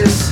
Texas.